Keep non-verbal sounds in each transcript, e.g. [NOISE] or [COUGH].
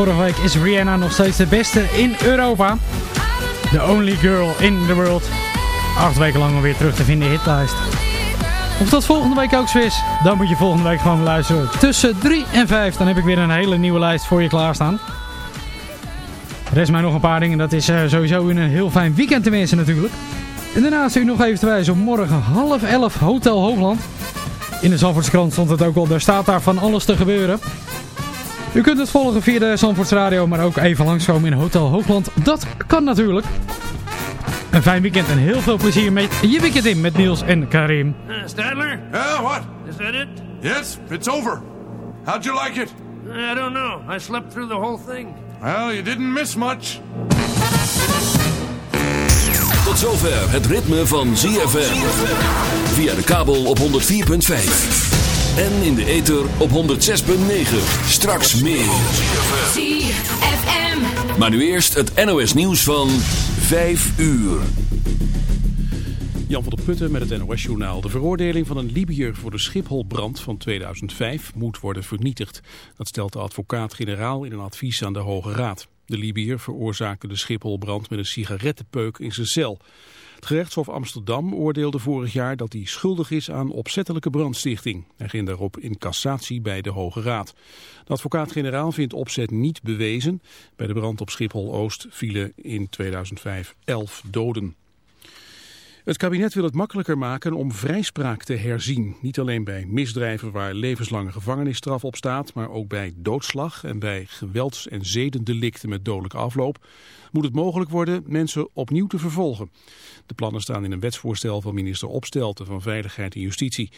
Vorige week is Rihanna nog steeds de beste in Europa. The only girl in the world. Acht weken lang alweer terug te vinden in de hitlijst. Of dat volgende week ook zo is, dan moet je volgende week gewoon luisteren. Tussen 3 en 5, dan heb ik weer een hele nieuwe lijst voor je klaarstaan. Rest mij nog een paar dingen, dat is uh, sowieso een heel fijn weekend te wensen natuurlijk. En daarnaast u nog even te wijzen op morgen half 11 Hotel Hoogland. In de Zandvoortskrant stond het ook al, daar staat daar van alles te gebeuren. U kunt het volgen via de Zandvoorts Radio, maar ook even langskomen in Hotel Hoogland. Dat kan natuurlijk. Een fijn weekend en heel veel plezier met je weekend in met Niels en Karim. Uh, Stadler? Yeah, what? Is that it? Yes, it's over. How'd you like it? I don't know. I slept through the whole thing. Well, you didn't miss much. Tot zover het ritme van ZFM. Via de kabel op 104.5. En in de ether op 106.9. Straks meer. ZFM. Maar nu eerst het NOS nieuws van 5 uur. Jan van der Putten met het NOS-journaal. De veroordeling van een Libiër voor de Schipholbrand van 2005 moet worden vernietigd. Dat stelt de advocaat-generaal in een advies aan de Hoge Raad. De Libiër veroorzaakte de Schipholbrand met een sigarettenpeuk in zijn cel. Het gerechtshof Amsterdam oordeelde vorig jaar dat hij schuldig is aan opzettelijke brandstichting. Hij ging daarop in cassatie bij de Hoge Raad. De advocaat-generaal vindt opzet niet bewezen. Bij de brand op Schiphol-Oost vielen in 2005 11 doden. Het kabinet wil het makkelijker maken om vrijspraak te herzien. Niet alleen bij misdrijven waar levenslange gevangenisstraf op staat, maar ook bij doodslag en bij gewelds- en zedendelicten met dodelijke afloop moet het mogelijk worden mensen opnieuw te vervolgen. De plannen staan in een wetsvoorstel van minister Opstelten van Veiligheid en Justitie.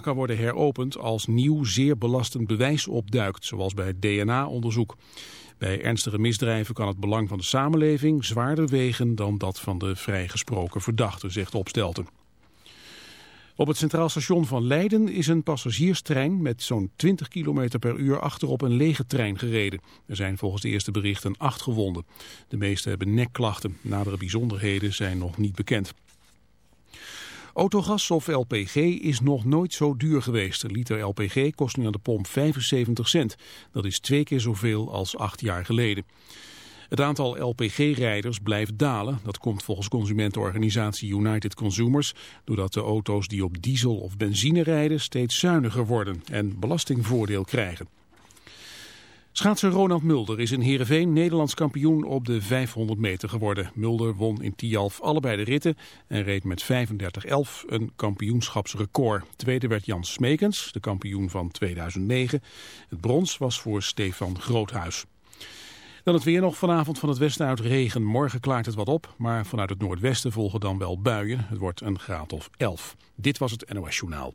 Kan worden heropend als nieuw zeer belastend bewijs opduikt, zoals bij DNA-onderzoek. Bij ernstige misdrijven kan het belang van de samenleving zwaarder wegen dan dat van de vrijgesproken verdachte, zegt Opstelten. Op het Centraal Station van Leiden is een passagierstrein met zo'n 20 km per uur achterop een lege trein gereden. Er zijn volgens de eerste berichten acht gewonden. De meeste hebben nekklachten. Nadere bijzonderheden zijn nog niet bekend. Autogas of LPG is nog nooit zo duur geweest. Een liter LPG kost nu aan de pomp 75 cent. Dat is twee keer zoveel als acht jaar geleden. Het aantal LPG-rijders blijft dalen. Dat komt volgens consumentenorganisatie United Consumers... doordat de auto's die op diesel of benzine rijden steeds zuiniger worden... en belastingvoordeel krijgen. Schaatser Ronald Mulder is in Heerenveen Nederlands kampioen op de 500 meter geworden. Mulder won in Tialf allebei de ritten en reed met 35-11 een kampioenschapsrecord. Tweede werd Jan Smekens, de kampioen van 2009. Het brons was voor Stefan Groothuis. Dan het weer nog vanavond van het westen uit regen. Morgen klaart het wat op, maar vanuit het noordwesten volgen dan wel buien. Het wordt een graad of 11. Dit was het NOS Journaal.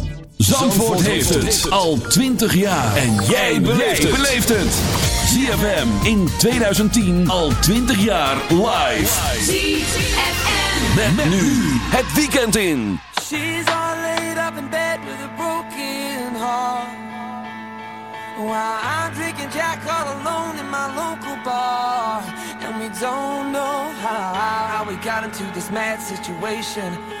Zandvoort heeft het al 20 jaar. En jij beleeft het. ZFM in 2010 al 20 jaar live. ZFM. Met, met nu het weekend in. She's all laid up in bed with a broken heart. While I'm drinking Jack all alone in my local bar. And we don't know how, how we got into this mad situation.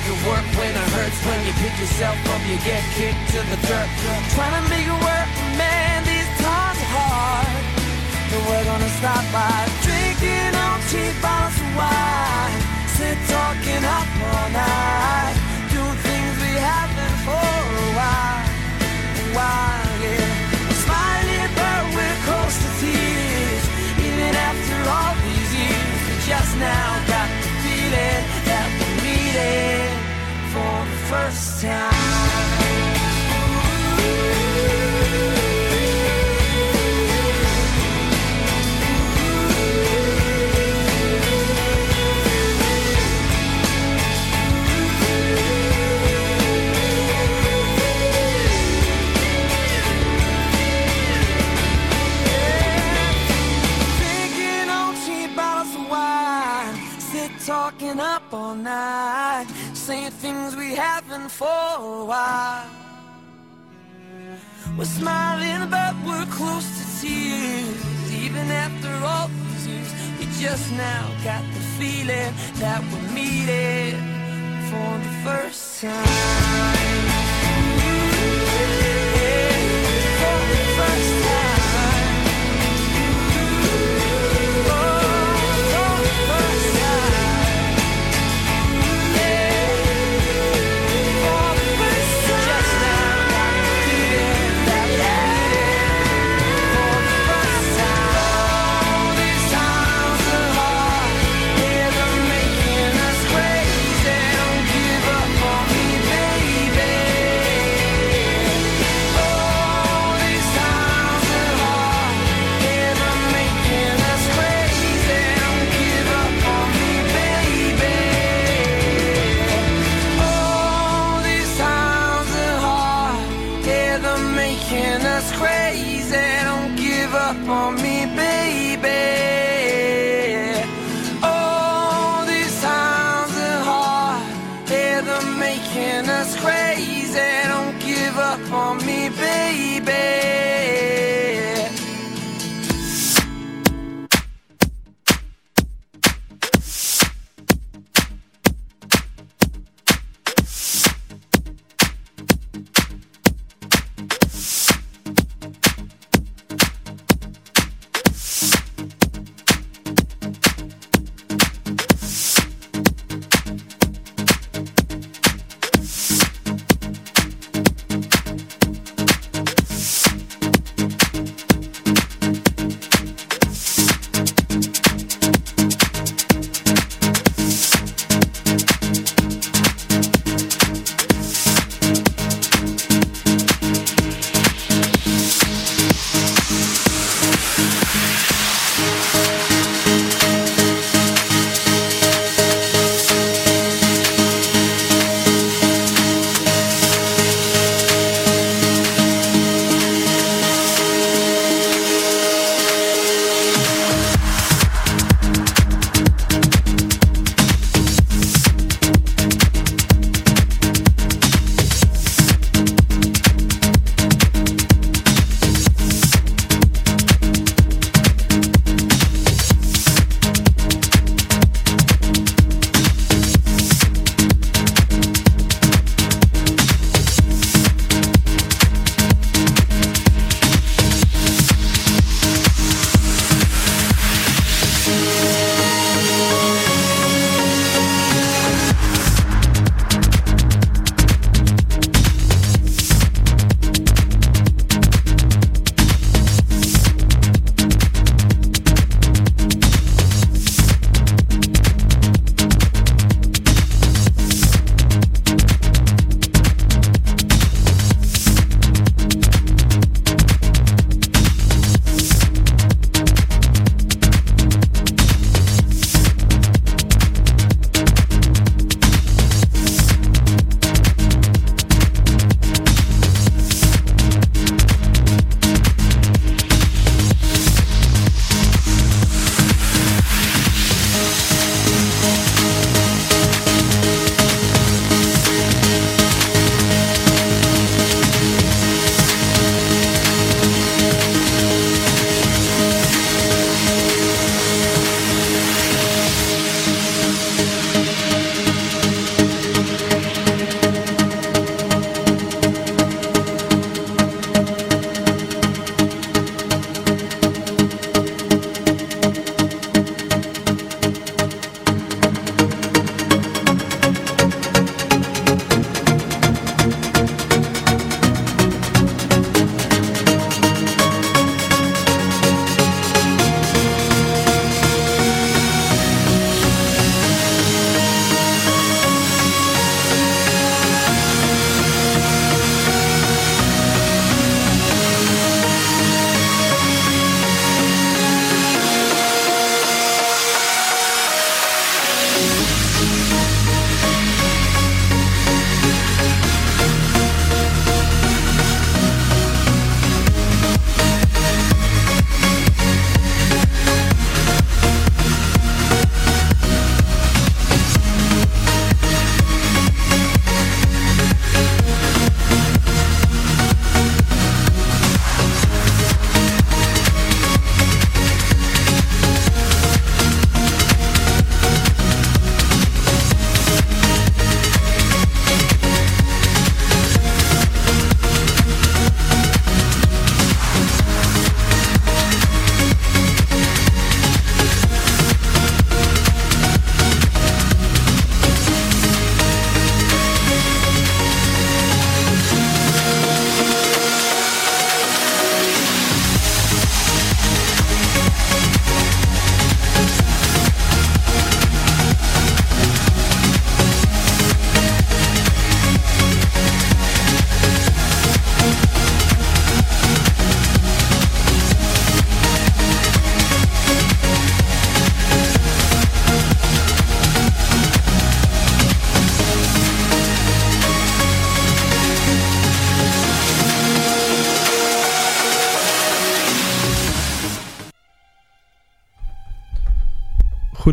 make it work when it hurts. When you pick yourself up, you get kicked to the dirt. Trying to make it work, man, these times are hard. But we're gonna stop by drinking on cheap bottles of wine. Time. For a while. We're smiling, but we're close to tears. Even after all these years, we just now got the feeling that we're meeting for the first time. Making us crazy. Don't give up on me, baby.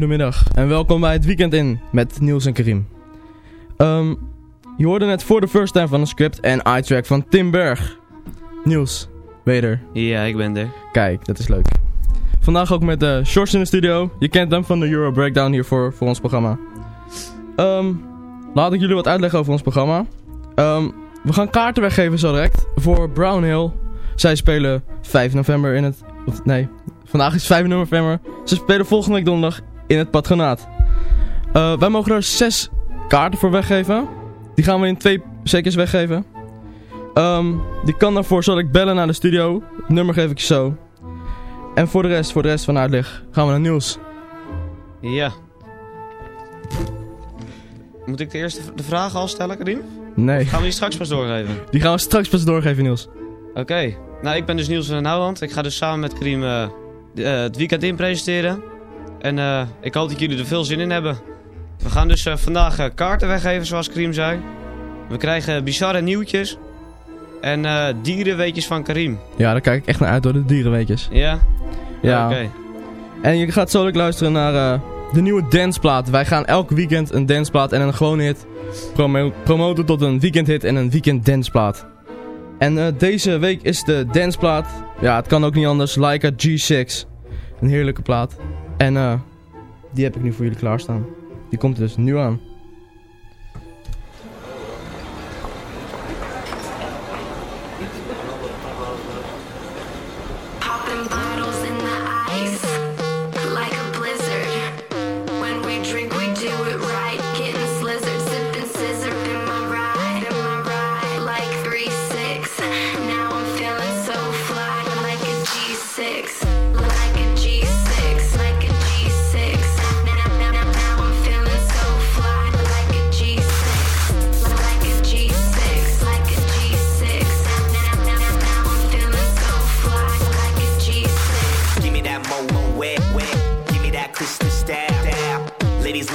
Goedemiddag en welkom bij het weekend in met Niels en Karim. Ehm, je hoorde net voor de first time van een script en eye-track van Tim Berg. Niels, ben je er? Ja, ik ben er. Kijk, dat is leuk. Vandaag ook met uh, Shorts in de studio. Je kent hem van de Euro Breakdown hier voor, voor ons programma. Ehm, laat ik jullie wat uitleggen over ons programma. Ehm, we gaan kaarten weggeven zo direct voor Brown Hill. Zij spelen 5 november in het... Of, nee, vandaag is 5 november. Ze spelen volgende week donderdag in het patronaat. Uh, wij mogen er 6 kaarten voor weggeven. Die gaan we in twee setjes weggeven. Um, die kan daarvoor zal ik bellen naar de studio. Het nummer geef ik je zo. En voor de rest, voor de rest van uitleg, gaan we naar nieuws. Ja. Moet ik de eerste de vraag al stellen, Karim? Nee. Gaan we die straks pas doorgeven? Die gaan we straks pas doorgeven, Niels. Oké. Okay. Nou, ik ben dus Niels van den Houwand. Ik ga dus samen met Karim uh, uh, het weekend in presenteren. En uh, ik hoop dat jullie er veel zin in hebben. We gaan dus vandaag kaarten weggeven, zoals Karim zei. We krijgen bizarre nieuwtjes. En dierenweetjes van Karim. Ja, daar kijk ik echt naar uit door de dierenweetjes. Ja? Ja. Oké. Okay. En je gaat zo ook luisteren naar de nieuwe danceplaat. Wij gaan elk weekend een danceplaat en een gewone hit promo promoten tot een weekendhit en een weekend danceplaat. En deze week is de danceplaat, ja het kan ook niet anders, Leica G6. Een heerlijke plaat. En die heb ik nu voor jullie klaarstaan. Die komt er dus nu aan.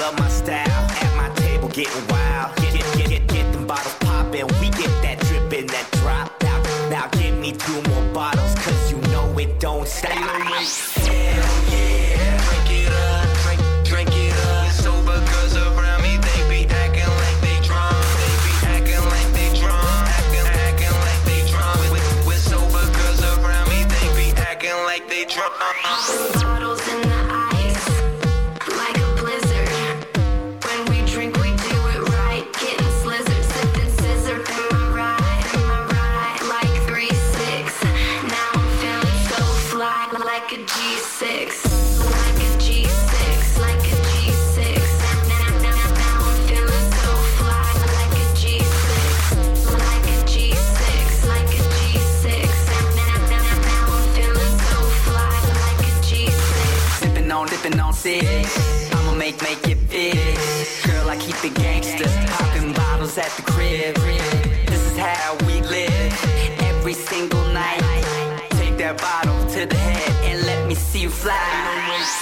love my style. At my table, getting wild. Get, get, get, get, get them bottles poppin'. We get that drippin', that drop out. Now give me two more bottles, cause you know it don't stop. Hell yeah. Drink it up, drink, drink it up. Sober girls around me, they be acting like they drunk. They be acting like they drunk. Acting, acting like they drunk. Around me, they be acting like they drunk. Bottles in the I'ma make, make it big. Girl, I keep it gangsters Popping bottles at the crib. This is how we live. Every single night. Take that bottle to the head and let me see you fly.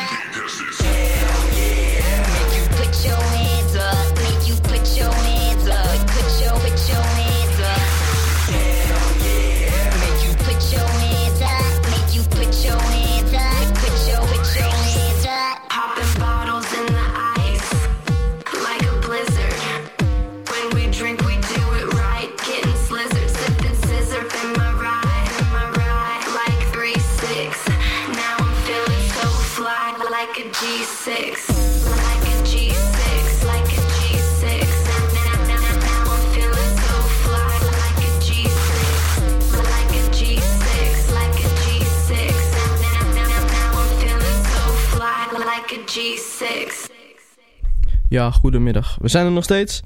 Ja, goedemiddag. We zijn er nog steeds.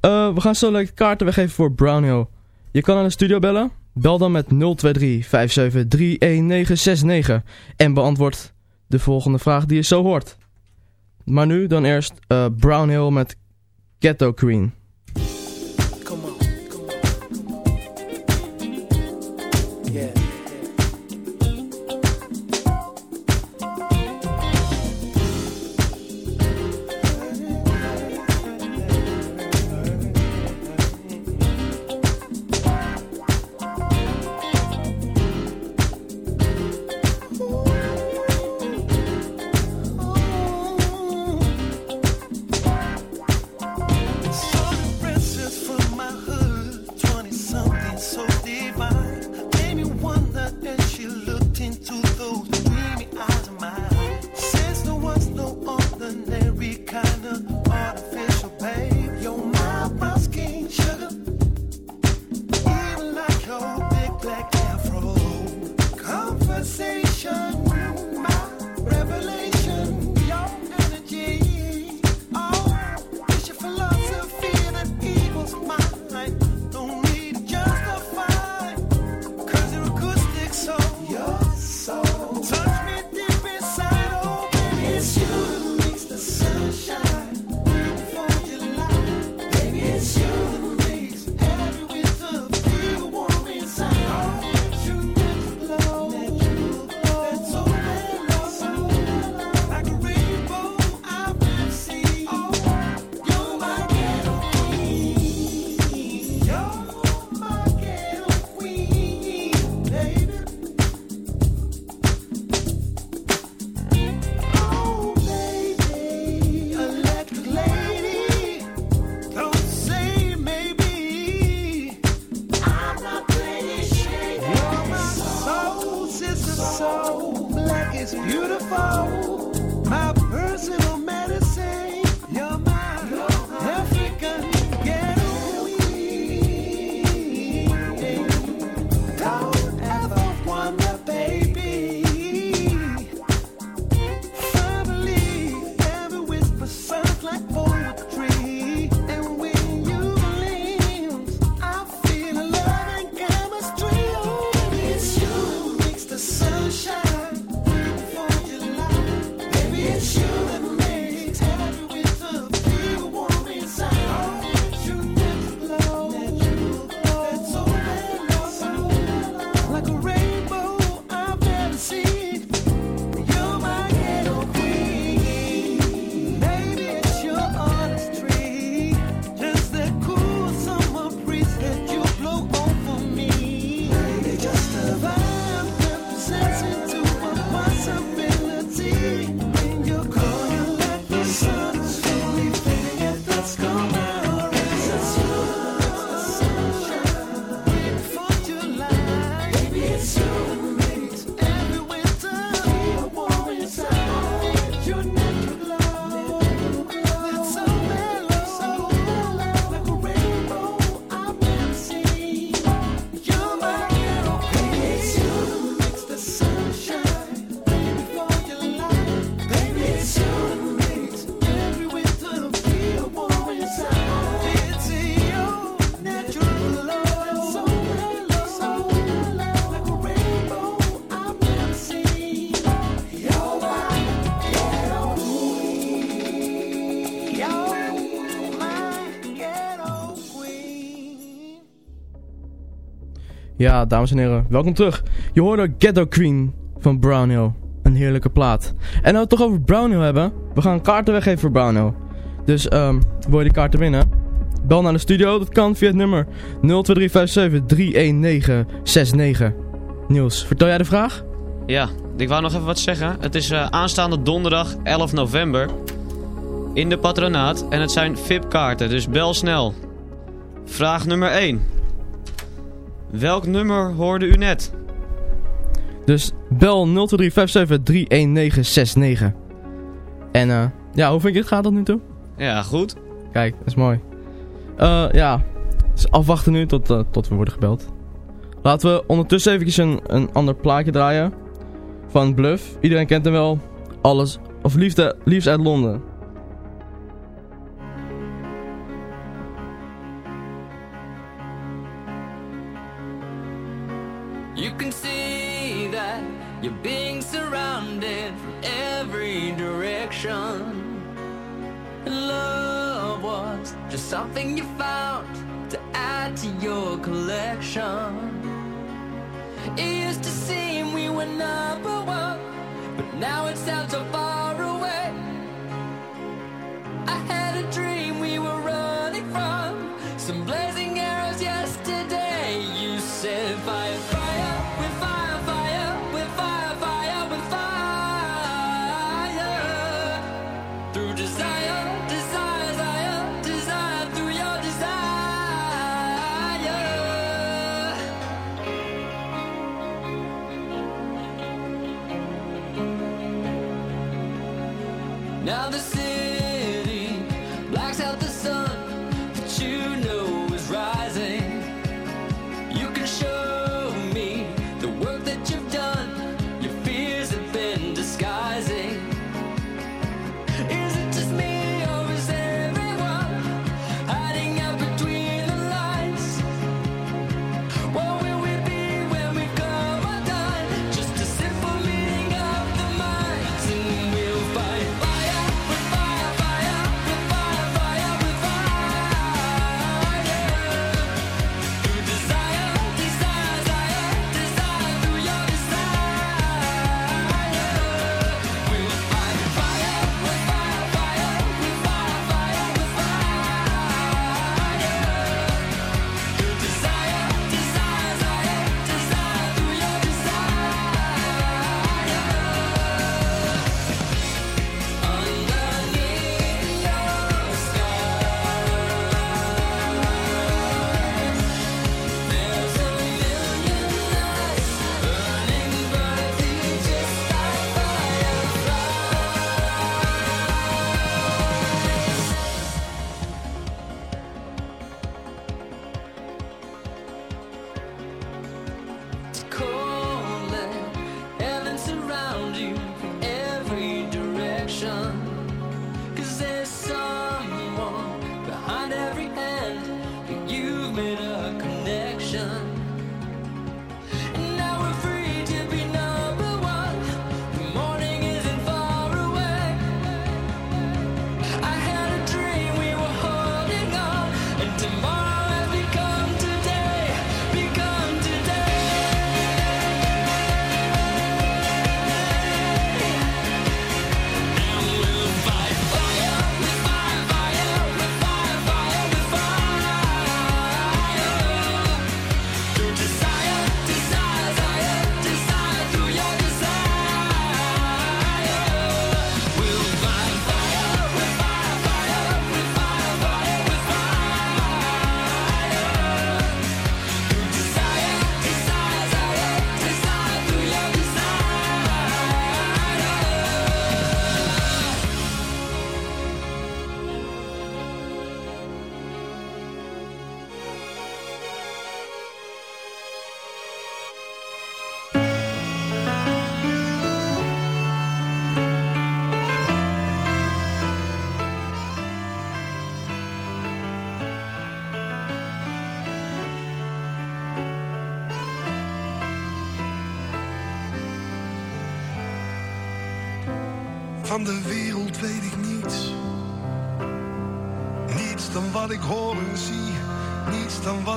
Uh, we gaan zo lekker kaarten weggeven voor Brownhill. Je kan naar de studio bellen. Bel dan met 023 57 31969 en beantwoord de volgende vraag die je zo hoort. Maar nu dan eerst uh, Brownhill met Ghetto Queen. Ja, dames en heren, welkom terug. Je hoorde Ghetto Queen van Brownhill. Een heerlijke plaat. En nou we het toch over Brownhill hebben, we gaan kaarten weggeven voor Brownhill. Dus um, wil je die kaarten winnen? Bel naar de studio, dat kan via het nummer 02357 Niels, vertel jij de vraag? Ja, ik wou nog even wat zeggen. Het is uh, aanstaande donderdag 11 november in de patronaat en het zijn VIP-kaarten, dus bel snel. Vraag nummer 1. Welk nummer hoorde u net? Dus bel 0357-31969. En uh, ja, hoe vind je het gaat tot nu toe? Ja, goed. Kijk, dat is mooi. Uh, ja, dus afwachten nu tot, uh, tot we worden gebeld. Laten we ondertussen eventjes een, een ander plaatje draaien. Van Bluff. Iedereen kent hem wel. Alles, of liefde, liefst uit Londen. something you found to add to your collection. It used to seem we were number one, but now it sounds so far away. I had a dream we were.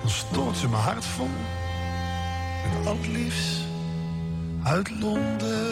Dan stort ze mijn hart vol. Met het liefst uit Londen.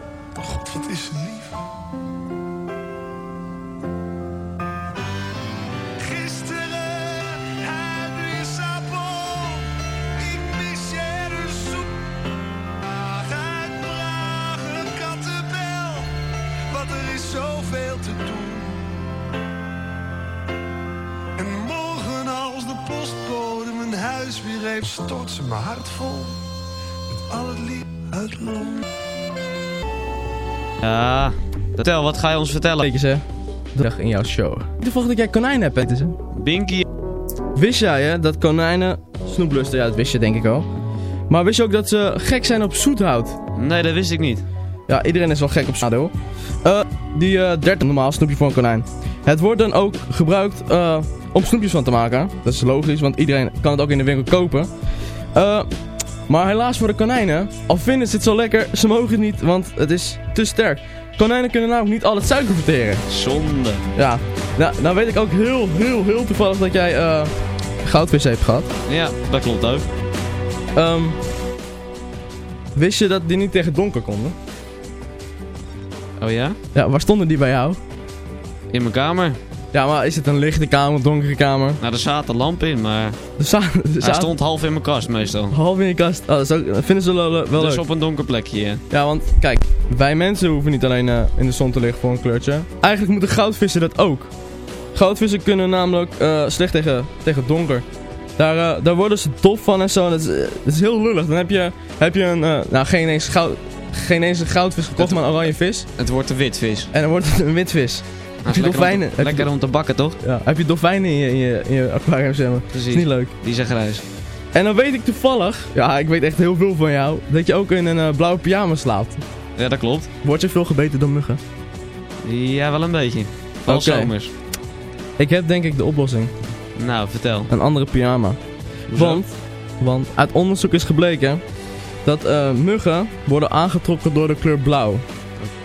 God, wat is lief. Gisteren uit Lissabon. Ik mis je de zoek. Uit Praag, een kattenbel. Want er is zoveel te doen. En morgen als de postbode mijn huis weer heeft, stort ze mijn hart vol. Met al het lief uit. Ja, vertel, wat ga je ons vertellen? Kijk eens hè, dag in jouw show. De volgende keer konijn hebt, hè? Binky. Wist jij hè, dat konijnen snoep lusten? Ja, dat wist je denk ik al. Maar wist je ook dat ze gek zijn op zoethout? Nee, dat wist ik niet. Ja, iedereen is wel gek op zoethout. Eh die eh 30 normaal snoepje voor een konijn. Het wordt dan ook gebruikt eh, om snoepjes van te maken. Dat is logisch, want iedereen kan het ook in de winkel kopen. Eh, maar helaas voor de konijnen, al vinden ze het zo lekker, ze mogen het niet, want het is te sterk. Konijnen kunnen namelijk niet al het suiker verteren. Zonde. Ja, nou, nou weet ik ook heel, heel, heel toevallig dat jij eh goudvis hebt gehad. Ja, dat klopt ook. Ehm, wist je dat die niet tegen donker konden? Oh ja? Ja, waar stonden die bij jou? In mijn kamer. Ja, maar is het een lichte kamer, donkere kamer? Nou, er zaten lamp in, maar Er [LAUGHS] er hij stond half in mijn kast meestal. Half in je kast. Oh, dat, is ook, vinden ze wel, wel dus leuk. op een donker plekje, ja. Ja, want kijk, wij mensen hoeven niet alleen eh, in de zon te liggen voor een kleurtje. Eigenlijk moeten goudvissen dat ook. Goudvissen kunnen namelijk eh, slecht tegen, tegen donker. Daar, eh, daar worden ze dof van en zo. Dat is, eh, dat is heel lullig. Dan heb je, heb je een, eh, nou geen eens, goud, geen eens een goudvis gekocht, maar een oranje vis. Het wordt een witvis. En dan wordt het een witvis. Heb je is lekker, om dolfijnen? te, lekker om te bakken, toch? Ja, heb je dolfijnen in je, in je, in je aquarium zwemmen? Precies. is niet leuk. Die zijn grijs. En dan weet ik toevallig, ja ik weet echt heel veel van jou, dat je ook in een eh, blauwe pyjama slaapt. Ja, dat klopt. Word je veel gebeten door muggen? Ja, wel een beetje. Al Oké. zomers. Ik heb denk ik de oplossing. Nou, vertel. Een andere pyjama. Hoezo? Want, want uit onderzoek is gebleken dat eh, muggen worden aangetrokken door de kleur blauw.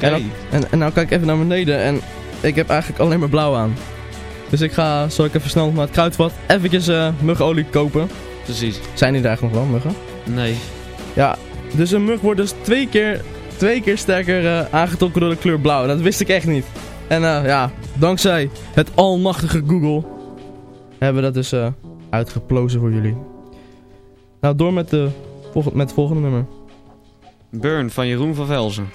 En, dan- en, en nou kijk ik even naar beneden en ik heb eigenlijk alleen maar blauw aan. Dus ik ga, zal ik even snel naar het kruidvat, eventjes eh muggenolie kopen. Precies. Zijn die er eigenlijk nog wel, muggen? Nee. Ja, dus een mug wordt dus twee keer, twee keer sterker eh, aangetrokken door de kleur blauw. Dat wist ik echt niet. En eh, ja, dankzij het almachtige Google hebben we dat dus uitgeplozen voor jullie. Nou, door met, de, met het volgende nummer. Burn van Jeroen van Velzen.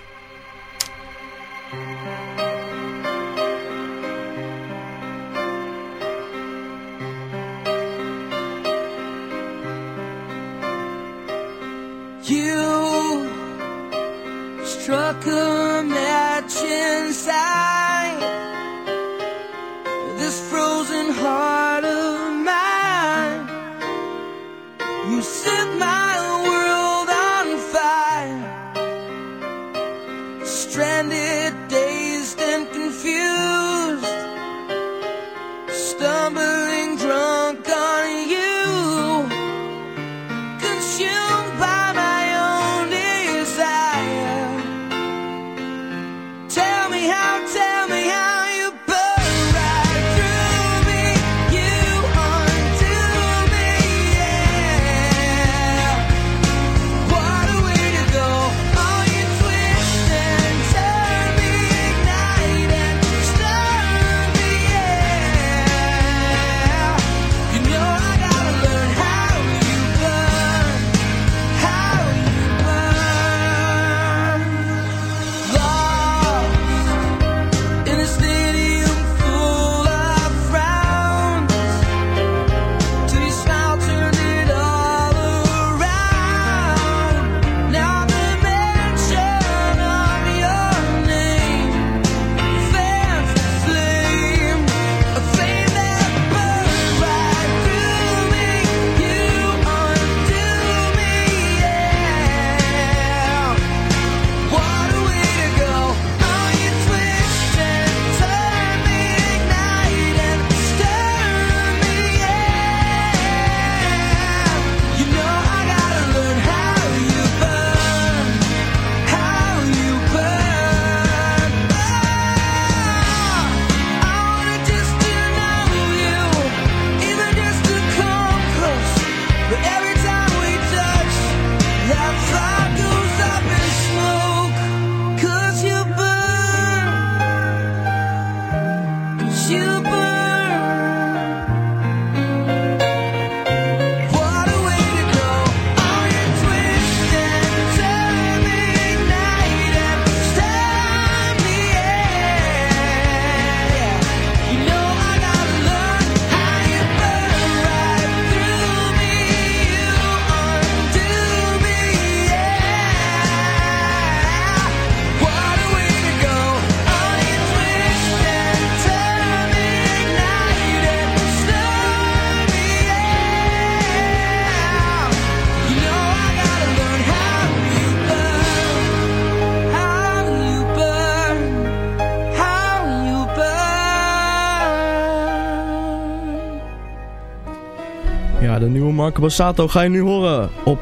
Marco Bassato ga je nu horen op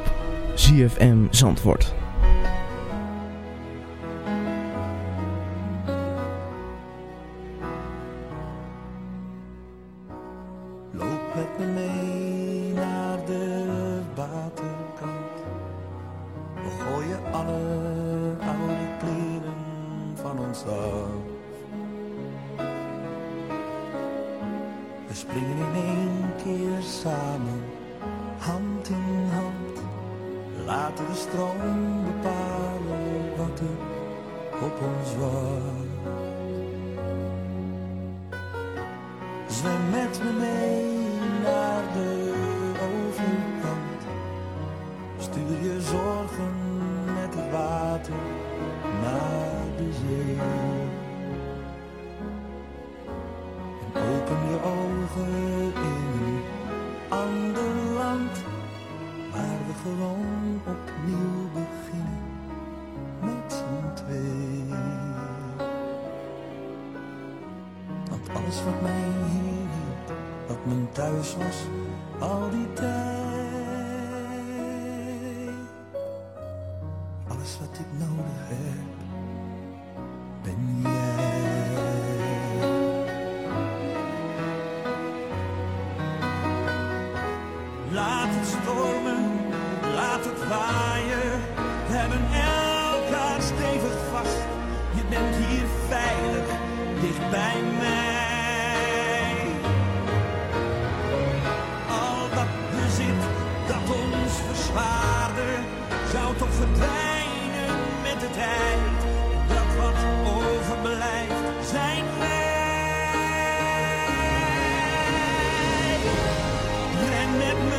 ZFM Zandvoort. Hebben elkaar stevig vast. Je bent hier veilig, dicht bij mij. Al dat bezit dat ons verzwaarde, zou toch verdwijnen met de tijd. Dat wat overblijft, zijn wij. Ren met me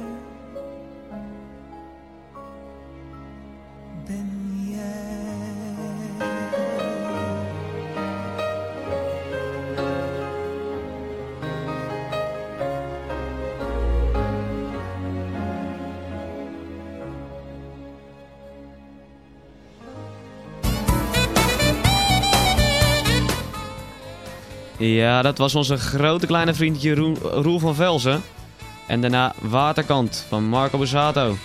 Ja, dat was onze grote kleine vriendje Roel, Roel van Velzen. En daarna Waterkant van Marco Borsato.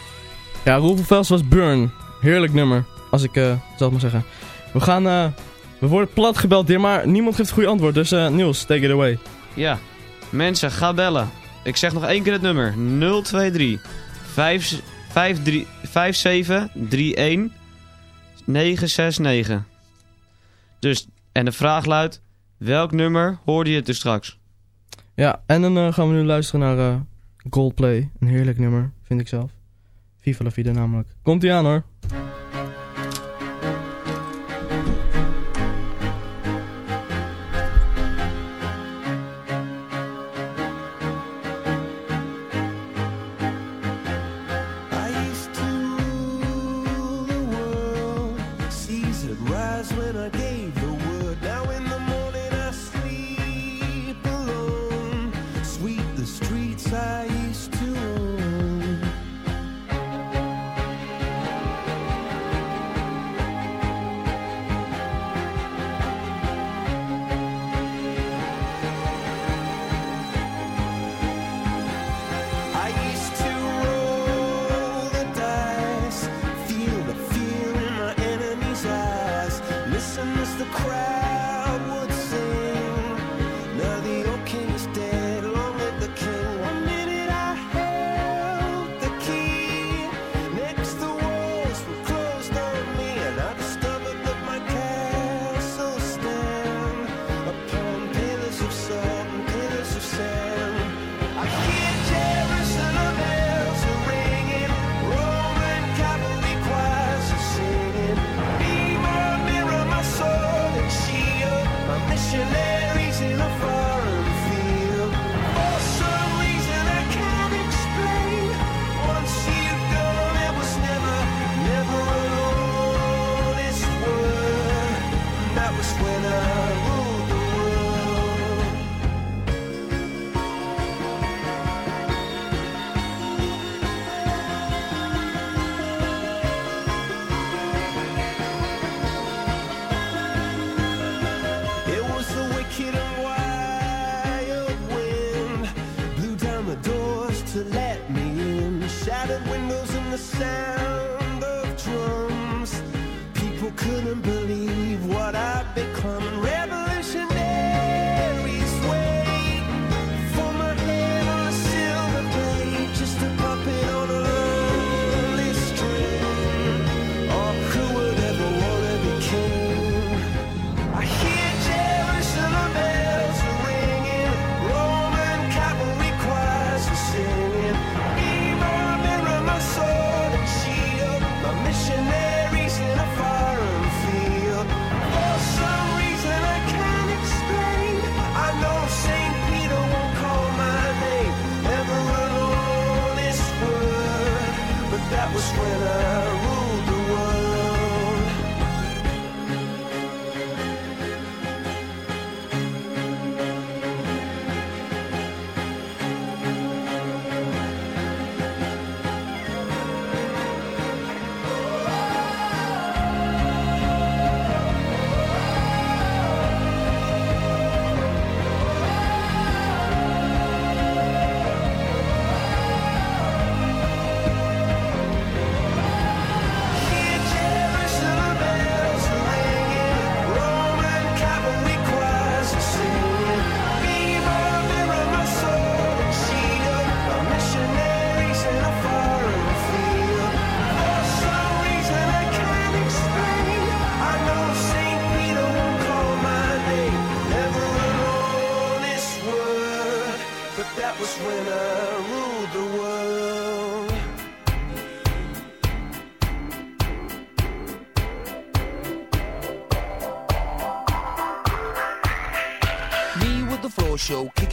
Ja, Roel van Vels was Burn. Heerlijk nummer, als ik zal het maar zeggen. We gaan, eh, we worden plat gebeld hier, maar niemand geeft het goede antwoord. Dus eh, Niels, take it away. Ja, mensen, ga bellen. Ik zeg nog één keer het nummer. 023 5, 53 5731 969. Dus, en de vraag luidt, welk nummer hoorde je dus straks? Ja, en dan eh, gaan we nu luisteren naar eh Goldplay. Een heerlijk nummer, vind ik zelf. Viva la vida namelijk. Komt ie aan hoor.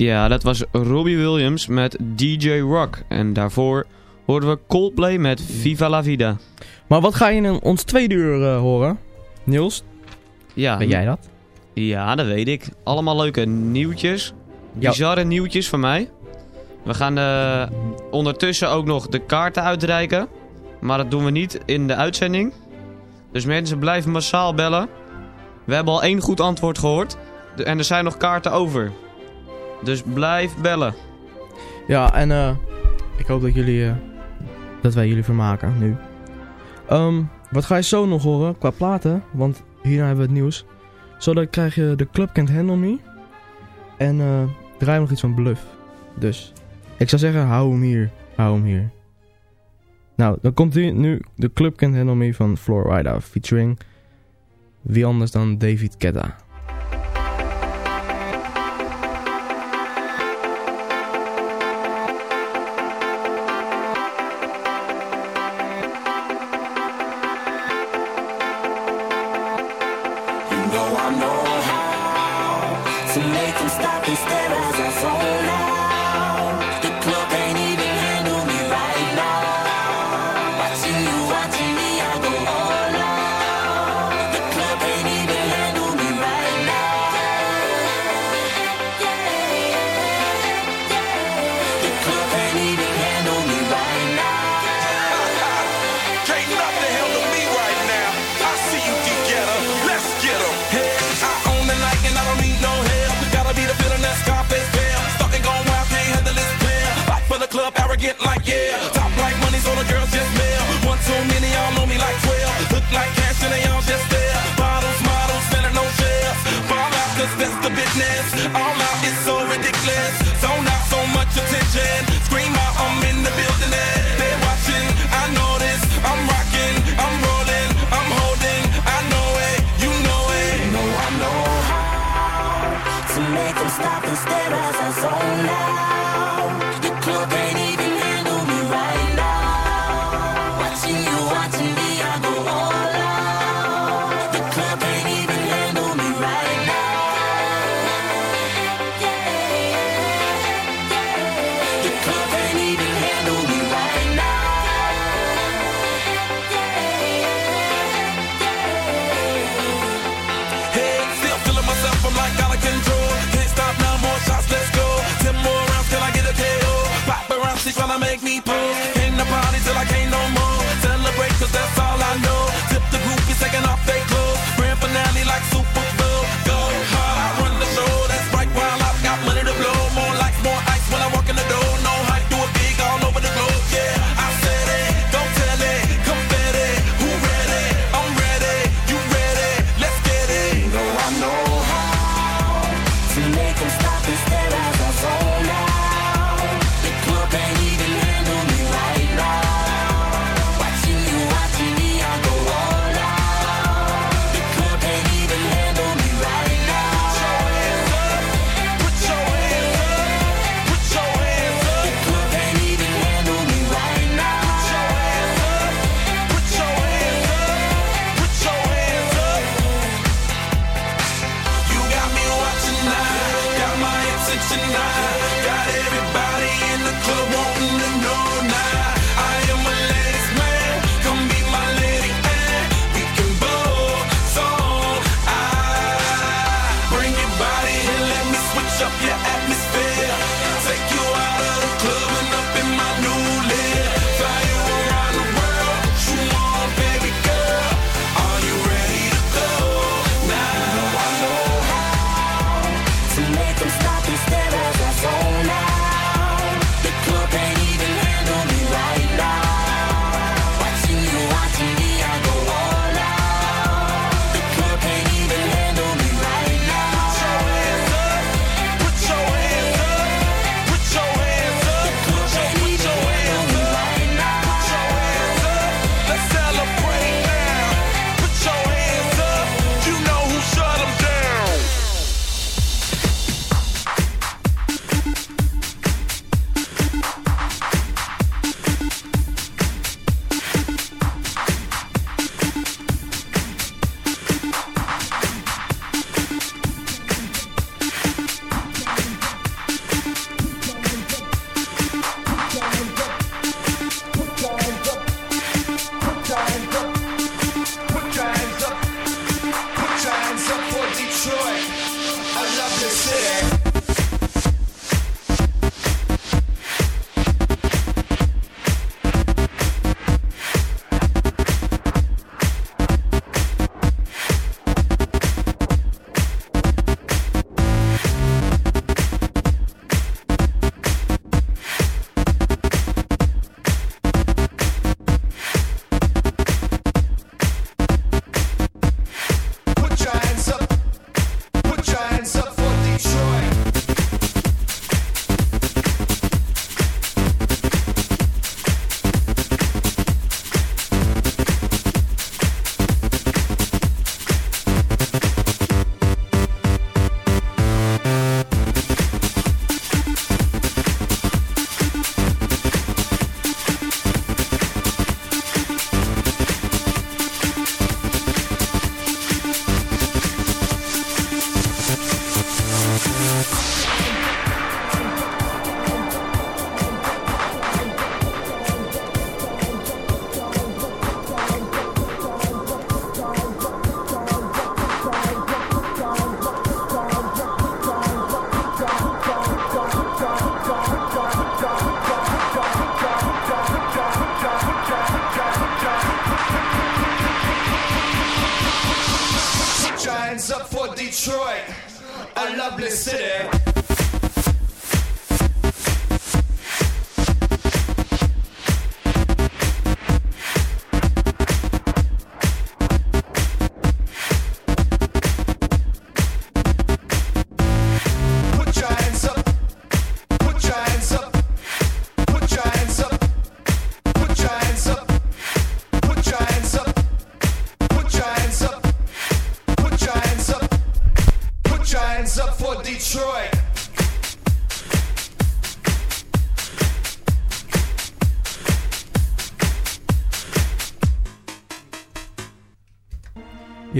Ja, dat was Robbie Williams met DJ Rock. En daarvoor hoorden we Coldplay met Viva la Vida. Maar wat ga je in ons tweede uur eh, horen? Niels? Ja. Ben jij dat? Ja, dat weet ik. Allemaal leuke nieuwtjes. Bizarre nieuwtjes van mij. We gaan eh, ondertussen ook nog de kaarten uitreiken. Maar dat doen we niet in de uitzending. Dus mensen blijven massaal bellen. We hebben al één goed antwoord gehoord. En er zijn nog kaarten over. Dus blijf bellen. Ja, en eh, ik hoop dat jullie, eh, dat wij jullie vermaken nu. Ehm, wat ga je zo nog horen qua platen? Want hierna hebben we het nieuws. Zo dan krijg je de Club Can't Handle. En eh draai nog iets van Bluff. Dus, ik zou zeggen, hou hem hier. Hou hem hier. Nou, dan komt hier nu de Club Can't Handle van Florida. Featuring wie anders dan David Guetta. The club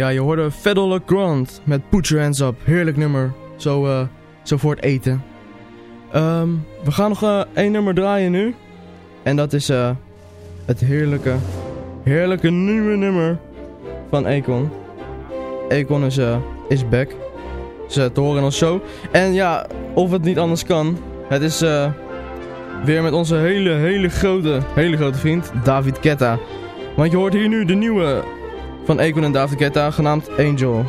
Ja, je hoorde Federal Grant met Put Your Hands Up. Heerlijk nummer. Zo, eh, zo voor het eten. Ehm, we gaan nog eh, één nummer draaien nu. En dat is eh, het heerlijke, heerlijke nieuwe nummer van Akon. Akon is, is back. Eh, te horen ons show. En ja, of het niet anders kan. Het is weer met onze hele, hele grote, hele grote vriend David Ketta. Want je hoort hier nu de nieuwe van Akon en David Guetta, genaamd Angel.